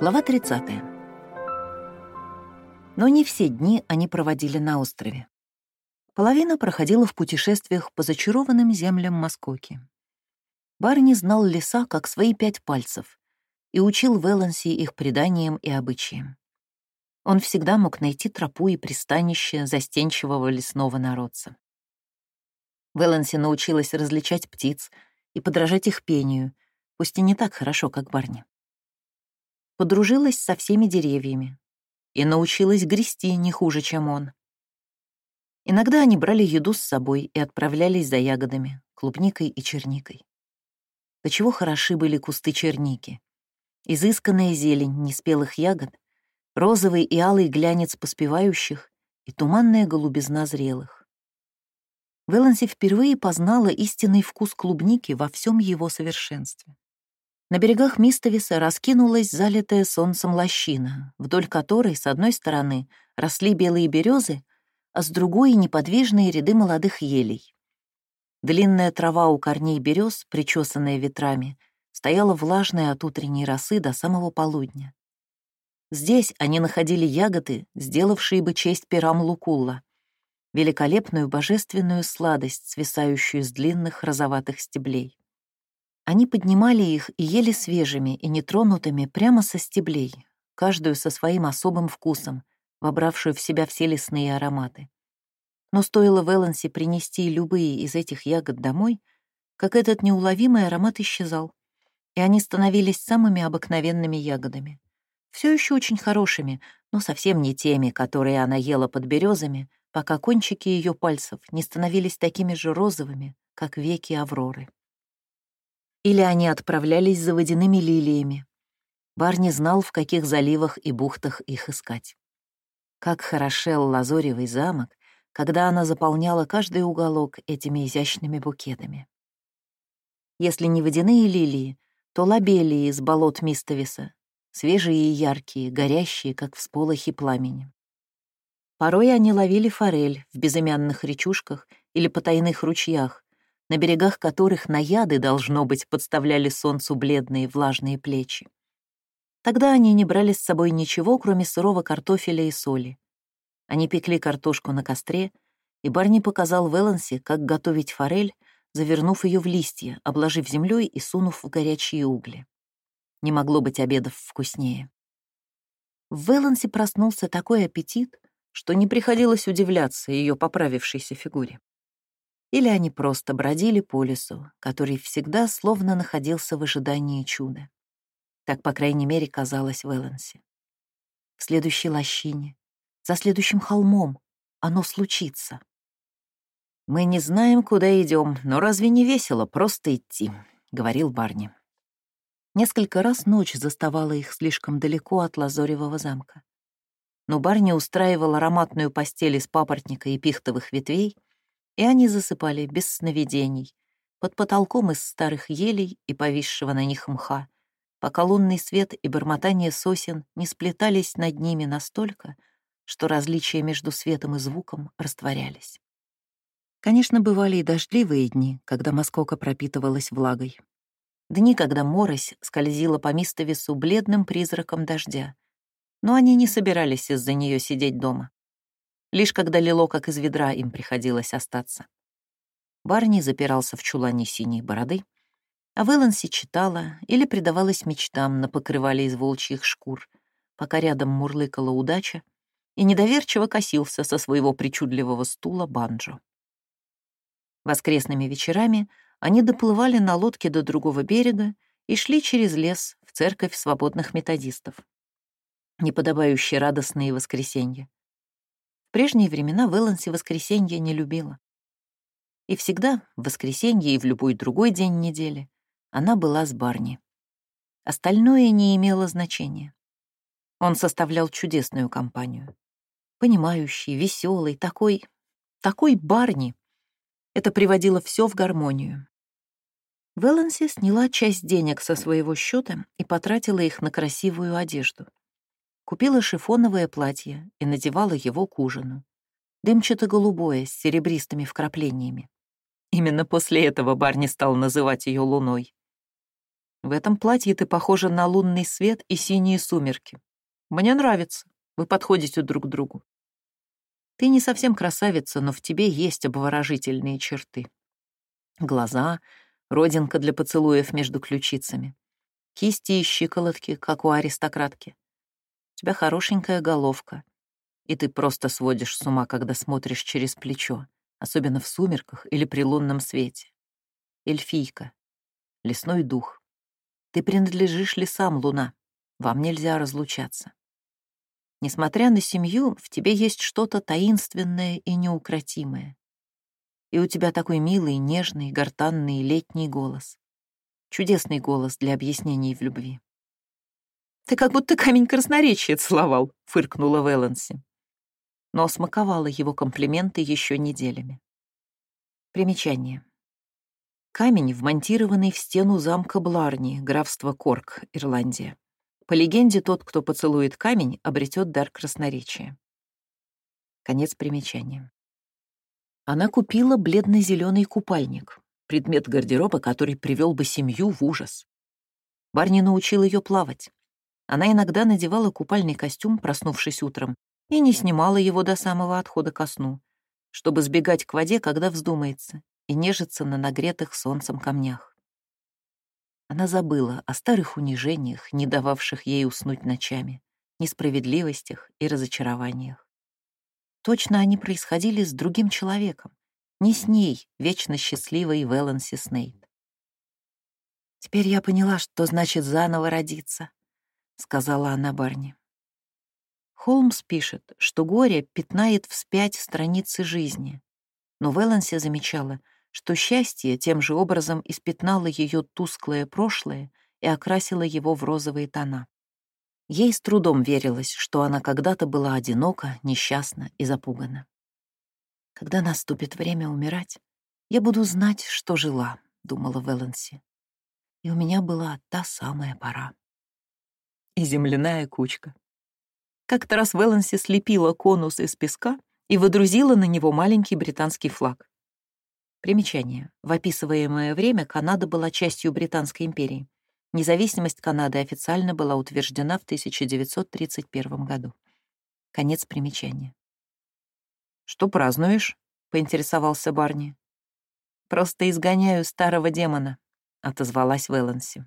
Глава 30. Но не все дни они проводили на острове. Половина проходила в путешествиях по зачарованным землям Москоки. Барни знал леса как свои пять пальцев и учил Веланси их преданиям и обычаям. Он всегда мог найти тропу и пристанище застенчивого лесного народца. Веланси научилась различать птиц и подражать их пению, пусть и не так хорошо, как Барни подружилась со всеми деревьями и научилась грести не хуже, чем он. Иногда они брали еду с собой и отправлялись за ягодами, клубникой и черникой. До чего хороши были кусты черники. Изысканная зелень неспелых ягод, розовый и алый глянец поспевающих и туманная голубизна зрелых. Веланси впервые познала истинный вкус клубники во всем его совершенстве. На берегах Мистовиса раскинулась залитая солнцем лощина, вдоль которой с одной стороны росли белые березы, а с другой — неподвижные ряды молодых елей. Длинная трава у корней берез, причесанная ветрами, стояла влажная от утренней росы до самого полудня. Здесь они находили ягоды, сделавшие бы честь пирам Лукулла, великолепную божественную сладость, свисающую с длинных розоватых стеблей. Они поднимали их и ели свежими и нетронутыми прямо со стеблей, каждую со своим особым вкусом, вобравшую в себя все лесные ароматы. Но стоило Веланси принести любые из этих ягод домой, как этот неуловимый аромат исчезал, и они становились самыми обыкновенными ягодами. Все еще очень хорошими, но совсем не теми, которые она ела под березами, пока кончики ее пальцев не становились такими же розовыми, как веки Авроры или они отправлялись за водяными лилиями. Барни знал, в каких заливах и бухтах их искать. Как хорошел Лазоревый замок, когда она заполняла каждый уголок этими изящными букетами. Если не водяные лилии, то лабелии из болот Мистовиса, свежие и яркие, горящие, как всполохи пламени. Порой они ловили форель в безымянных речушках или потайных ручьях, на берегах которых наяды, должно быть, подставляли солнцу бледные влажные плечи. Тогда они не брали с собой ничего, кроме сырого картофеля и соли. Они пекли картошку на костре, и Барни показал Велансе, как готовить форель, завернув ее в листья, обложив землей и сунув в горячие угли. Не могло быть обедов вкуснее. В Велансе проснулся такой аппетит, что не приходилось удивляться ее поправившейся фигуре или они просто бродили по лесу, который всегда словно находился в ожидании чуда. Так, по крайней мере, казалось в Элленсе. В следующей лощине, за следующим холмом, оно случится. «Мы не знаем, куда идем, но разве не весело просто идти?» — говорил Барни. Несколько раз ночь заставала их слишком далеко от Лазоревого замка. Но Барни устраивал ароматную постель из папоротника и пихтовых ветвей, и они засыпали без сновидений, под потолком из старых елей и повисшего на них мха, пока лунный свет и бормотание сосен не сплетались над ними настолько, что различия между светом и звуком растворялись. Конечно, бывали и дождливые дни, когда Москока пропитывалась влагой. Дни, когда морось скользила по мистовесу бледным призраком дождя, но они не собирались из-за нее сидеть дома. Лишь когда лило, как из ведра, им приходилось остаться. Барни запирался в чулане синей бороды, а Вэланси читала или предавалась мечтам на покрывале из волчьих шкур, пока рядом мурлыкала удача и недоверчиво косился со своего причудливого стула банджо. Воскресными вечерами они доплывали на лодке до другого берега и шли через лес в церковь свободных методистов. Неподобающие радостные воскресенья прежние времена Вэланси воскресенье не любила. И всегда, в воскресенье и в любой другой день недели, она была с Барни. Остальное не имело значения. Он составлял чудесную компанию. Понимающий, веселый, такой... такой Барни. Это приводило все в гармонию. Вэланси сняла часть денег со своего счета и потратила их на красивую одежду. Купила шифоновое платье и надевала его к ужину. Дымчато-голубое, с серебристыми вкраплениями. Именно после этого Барни стал называть ее луной. В этом платье ты похожа на лунный свет и синие сумерки. Мне нравится. Вы подходите друг к другу. Ты не совсем красавица, но в тебе есть обворожительные черты. Глаза, родинка для поцелуев между ключицами, кисти и щиколотки, как у аристократки. Тебя хорошенькая головка, и ты просто сводишь с ума, когда смотришь через плечо, особенно в сумерках или при лунном свете. Эльфийка, лесной дух. Ты принадлежишь лесам, луна. Вам нельзя разлучаться. Несмотря на семью, в тебе есть что-то таинственное и неукротимое. И у тебя такой милый, нежный, гортанный летний голос. Чудесный голос для объяснений в любви. «Ты как будто камень красноречия целовал», — фыркнула Вэланси. Но смаковала его комплименты еще неделями. Примечание. Камень, вмонтированный в стену замка Бларни, графство Корк, Ирландия. По легенде, тот, кто поцелует камень, обретет дар красноречия. Конец примечания. Она купила бледно-зеленый купальник, предмет гардероба, который привел бы семью в ужас. Барни научил ее плавать. Она иногда надевала купальный костюм, проснувшись утром, и не снимала его до самого отхода ко сну, чтобы сбегать к воде, когда вздумается, и нежиться на нагретых солнцем камнях. Она забыла о старых унижениях, не дававших ей уснуть ночами, несправедливостях и разочарованиях. Точно они происходили с другим человеком, не с ней, вечно счастливой Вэланси Снейт. «Теперь я поняла, что значит заново родиться», — сказала она Барни. Холмс пишет, что горе пятнает вспять страницы жизни, но Вэланси замечала — что счастье тем же образом испятнало ее тусклое прошлое и окрасило его в розовые тона. Ей с трудом верилось, что она когда-то была одинока, несчастна и запугана. «Когда наступит время умирать, я буду знать, что жила», — думала Вэланси. И у меня была та самая пора. И земляная кучка. Как-то раз Вэланси слепила конус из песка и выдрузила на него маленький британский флаг. Примечание. В описываемое время Канада была частью Британской империи. Независимость Канады официально была утверждена в 1931 году. Конец примечания. «Что празднуешь?» — поинтересовался Барни. «Просто изгоняю старого демона», — отозвалась Вэланси.